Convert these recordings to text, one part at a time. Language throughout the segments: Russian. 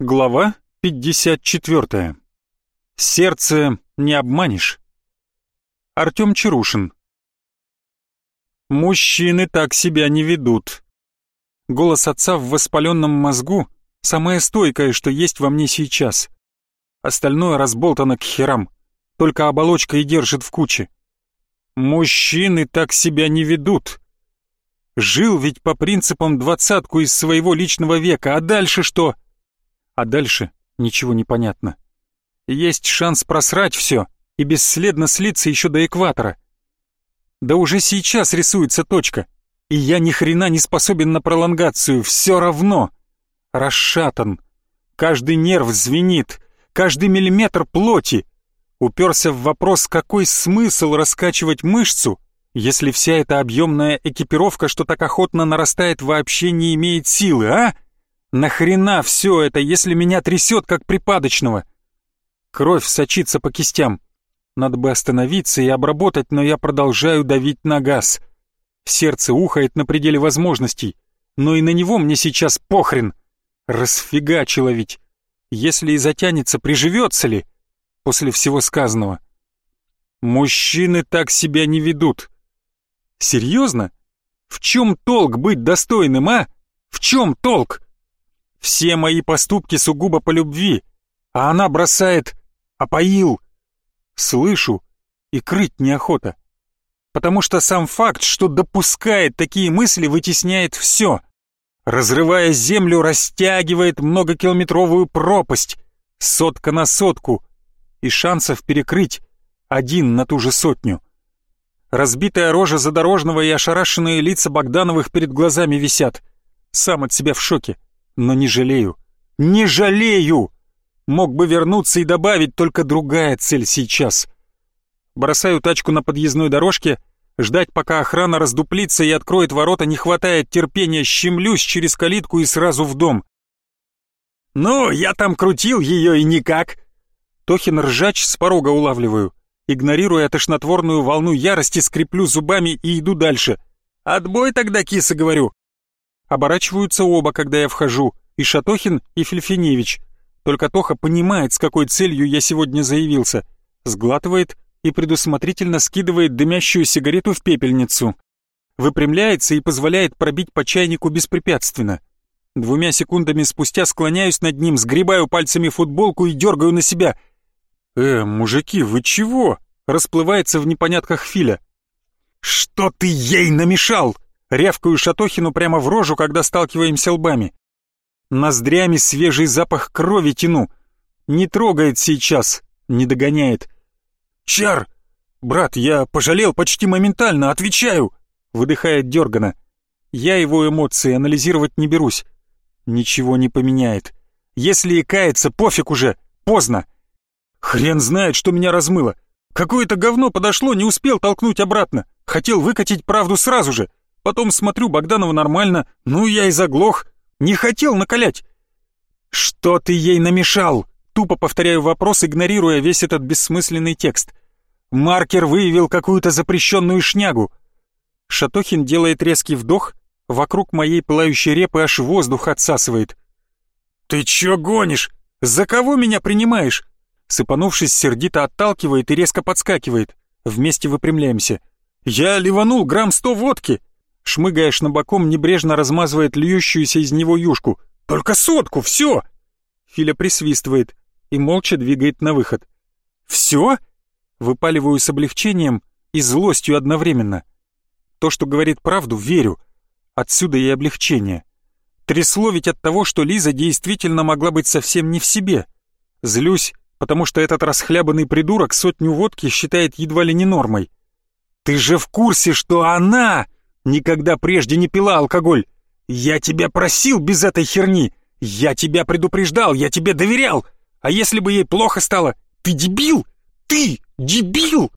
Глава 54. Сердце не обманешь. Артём Чарушин. Мужчины так себя не ведут. Голос отца в воспаленном мозгу — самое стойкое, что есть во мне сейчас. Остальное разболтано к херам, только оболочка и держит в куче. Мужчины так себя не ведут. Жил ведь по принципам двадцатку из своего личного века, а дальше что? А дальше ничего не понятно. Есть шанс просрать все и бесследно слиться еще до экватора. Да уже сейчас рисуется точка, и я ни хрена не способен на пролонгацию, все равно. Расшатан. Каждый нерв звенит, каждый миллиметр плоти. Уперся в вопрос, какой смысл раскачивать мышцу, если вся эта объемная экипировка, что так охотно нарастает, вообще не имеет силы, а? Нахрена все это, если меня трясет, как припадочного? Кровь сочится по кистям. Надо бы остановиться и обработать, но я продолжаю давить на газ. Сердце ухает на пределе возможностей, но и на него мне сейчас похрен. Расфигачило ведь. Если и затянется, приживется ли? После всего сказанного. Мужчины так себя не ведут. Серьезно? В чем толк быть достойным, а? В чем толк? Все мои поступки сугубо по любви, а она бросает «опоил». Слышу, и крыть неохота. Потому что сам факт, что допускает такие мысли, вытесняет все. Разрывая землю, растягивает многокилометровую пропасть, сотка на сотку, и шансов перекрыть один на ту же сотню. Разбитая рожа задорожного и ошарашенные лица Богдановых перед глазами висят. Сам от себя в шоке. Но не жалею. Не жалею! Мог бы вернуться и добавить, только другая цель сейчас. Бросаю тачку на подъездной дорожке, ждать, пока охрана раздуплится и откроет ворота, не хватает терпения, щемлюсь через калитку и сразу в дом. «Ну, я там крутил ее и никак!» Тохин ржач с порога улавливаю. Игнорируя тошнотворную волну ярости, скреплю зубами и иду дальше. «Отбой тогда, киса, говорю!» Оборачиваются оба, когда я вхожу, и Шатохин, и Фельфиневич. Только Тоха понимает, с какой целью я сегодня заявился. Сглатывает и предусмотрительно скидывает дымящую сигарету в пепельницу. Выпрямляется и позволяет пробить по чайнику беспрепятственно. Двумя секундами спустя склоняюсь над ним, сгребаю пальцами футболку и дергаю на себя. «Э, мужики, вы чего?» Расплывается в непонятках Филя. «Что ты ей намешал?» Рявкаю Шатохину прямо в рожу, когда сталкиваемся лбами. Ноздрями свежий запах крови тяну. Не трогает сейчас, не догоняет. «Чар! Брат, я пожалел почти моментально, отвечаю!» Выдыхает дергано. Я его эмоции анализировать не берусь. Ничего не поменяет. Если и кается, пофиг уже, поздно. Хрен знает, что меня размыло. Какое-то говно подошло, не успел толкнуть обратно. Хотел выкатить правду сразу же. Потом смотрю, Богданова нормально, ну я и заглох. Не хотел накалять. Что ты ей намешал? Тупо повторяю вопрос, игнорируя весь этот бессмысленный текст. Маркер выявил какую-то запрещенную шнягу. Шатохин делает резкий вдох, вокруг моей пылающей репы аж воздух отсасывает. «Ты чё гонишь? За кого меня принимаешь?» Сыпанувшись, сердито отталкивает и резко подскакивает. Вместе выпрямляемся. «Я ливанул грамм сто водки!» Шмыгая шнобоком, небрежно размазывает льющуюся из него юшку. «Только сотку, все!» Филя присвистывает и молча двигает на выход. «Все?» Выпаливаю с облегчением и злостью одновременно. То, что говорит правду, верю. Отсюда и облегчение. Трясло ведь от того, что Лиза действительно могла быть совсем не в себе. Злюсь, потому что этот расхлябанный придурок сотню водки считает едва ли не нормой. «Ты же в курсе, что она никогда прежде не пила алкоголь. Я тебя просил без этой херни. Я тебя предупреждал, я тебе доверял. А если бы ей плохо стало? Ты дебил? Ты дебил!»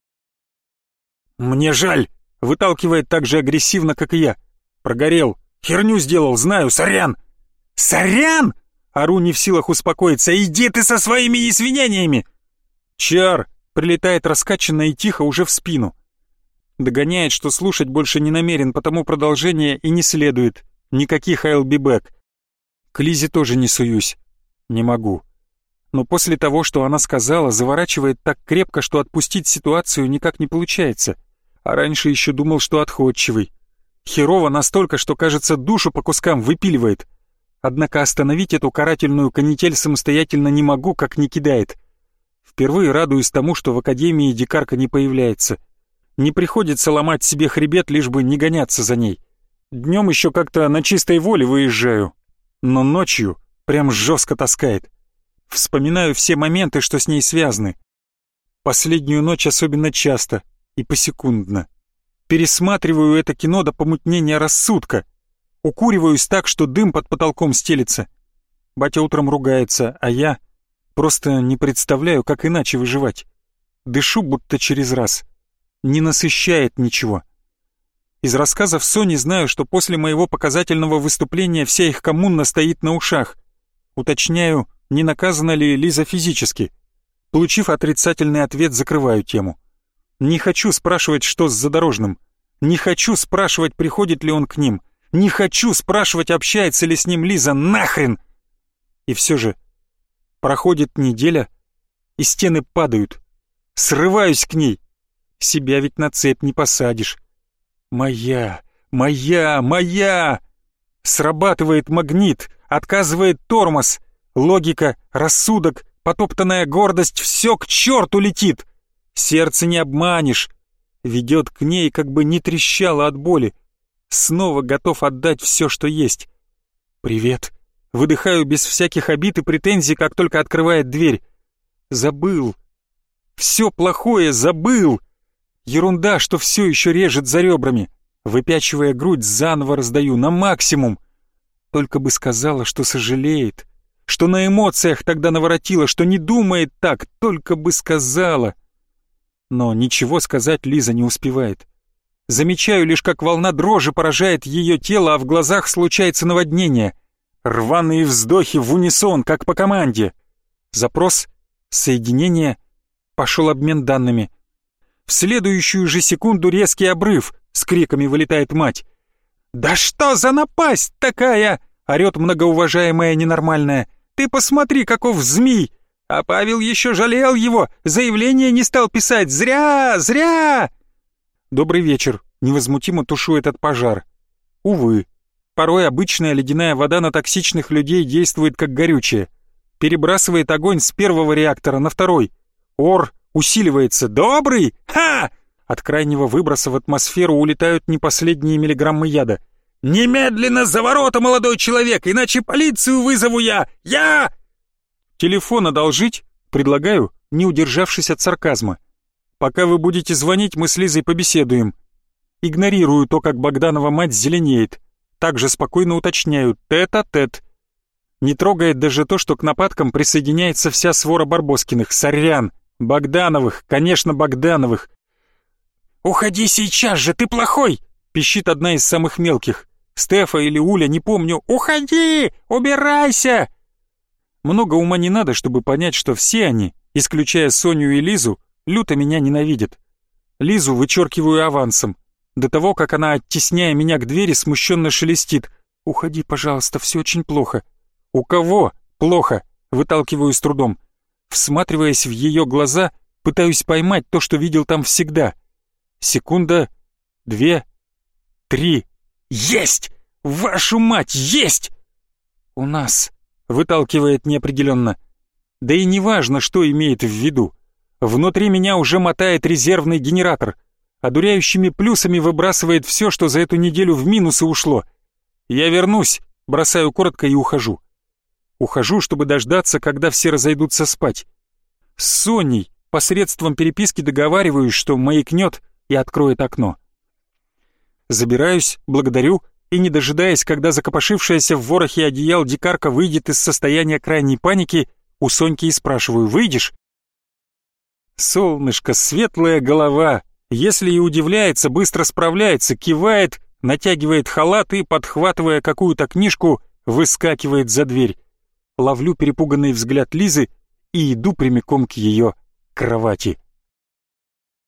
«Мне жаль», — выталкивает так же агрессивно, как и я. «Прогорел. Херню сделал, знаю, сорян». «Сорян!» — ору не в силах успокоиться. «Иди ты со своими извинениями!» «Чар!» — прилетает раскачанно и тихо уже в спину. Догоняет, что слушать больше не намерен, потому продолжение и не следует. Никаких I'll be back. К Лизе тоже не суюсь. Не могу. Но после того, что она сказала, заворачивает так крепко, что отпустить ситуацию никак не получается. А раньше еще думал, что отходчивый. Херово настолько, что, кажется, душу по кускам выпиливает. Однако остановить эту карательную канитель самостоятельно не могу, как не кидает. Впервые радуюсь тому, что в Академии дикарка не появляется. Не приходится ломать себе хребет, лишь бы не гоняться за ней. Днем еще как-то на чистой воле выезжаю, но ночью прям жестко таскает. Вспоминаю все моменты, что с ней связаны. Последнюю ночь особенно часто и посекундно. Пересматриваю это кино до помутнения рассудка. Укуриваюсь так, что дым под потолком стелится. Батя утром ругается, а я просто не представляю, как иначе выживать. Дышу будто через раз. Не насыщает ничего. Из рассказов Сони знаю, что после моего показательного выступления вся их коммуна стоит на ушах. Уточняю, не наказана ли Лиза физически. Получив отрицательный ответ, закрываю тему. Не хочу спрашивать, что с задорожным. Не хочу спрашивать, приходит ли он к ним. Не хочу спрашивать, общается ли с ним Лиза. Нахрен! И все же, проходит неделя, и стены падают. Срываюсь к ней. Себя ведь на цепь не посадишь. Моя, моя, моя! Срабатывает магнит, отказывает тормоз. Логика, рассудок, потоптанная гордость — все к черту летит. Сердце не обманешь. Ведет к ней, как бы не трещало от боли. Снова готов отдать все, что есть. «Привет». Выдыхаю без всяких обид и претензий, как только открывает дверь. Забыл. Все плохое забыл. Ерунда, что все еще режет за ребрами. Выпячивая грудь, заново раздаю на максимум. Только бы сказала, что сожалеет, что на эмоциях тогда наворотила, что не думает так, только бы сказала. Но ничего сказать Лиза не успевает. Замечаю лишь, как волна дрожи поражает ее тело, а в глазах случается наводнение. Рваные вздохи в унисон, как по команде. Запрос, соединение, пошел обмен данными. В следующую же секунду резкий обрыв, с криками вылетает мать. «Да что за напасть такая!» — орёт многоуважаемая ненормальная. «Ты посмотри, каков змей! А Павел еще жалел его, заявление не стал писать. Зря, зря!» «Добрый вечер», — невозмутимо тушу этот пожар. Увы, порой обычная ледяная вода на токсичных людей действует как горючее. Перебрасывает огонь с первого реактора на второй. Ор усиливается. «Добрый! Ха!» От крайнего выброса в атмосферу улетают не последние миллиграммы яда. «Немедленно за ворота, молодой человек, иначе полицию вызову я! Я!» «Телефон одолжить?» Предлагаю, не удержавшись от сарказма. «Пока вы будете звонить, мы с Лизой побеседуем». Игнорирую то, как Богданова мать зеленеет. Также спокойно уточняю «тет-а-тет». Не трогает даже то, что к нападкам присоединяется вся свора Барбоскиных. Сорян! Богдановых, конечно, Богдановых. «Уходи сейчас же, ты плохой!» — пищит одна из самых мелких. Стефа или Уля, не помню. «Уходи! Убирайся!» Много ума не надо, чтобы понять, что все они, исключая Соню и Лизу, люто меня ненавидят. Лизу вычеркиваю авансом. До того, как она, оттесняя меня к двери, смущенно шелестит. «Уходи, пожалуйста, все очень плохо». «У кого? Плохо?» Выталкиваю с трудом. Всматриваясь в ее глаза, пытаюсь поймать то, что видел там всегда. Секунда, две, три. Есть! Вашу мать, есть! У нас выталкивает неопределенно. Да и неважно, что имеет в виду. Внутри меня уже мотает резервный генератор. Одуряющими плюсами выбрасывает все, что за эту неделю в минусы ушло. Я вернусь, бросаю коротко и ухожу. Ухожу, чтобы дождаться, когда все разойдутся спать. С Соней посредством переписки договариваюсь, что маякнет и откроет окно. Забираюсь, благодарю и, не дожидаясь, когда закопошившаяся в ворохе одеял дикарка выйдет из состояния крайней паники, у Соньки и спрашиваю «Выйдешь?» Солнышко, светлая голова, если и удивляется, быстро справляется, кивает, натягивает халат и, подхватывая какую-то книжку, выскакивает за дверь. Ловлю перепуганный взгляд Лизы и иду прямиком к ее кровати.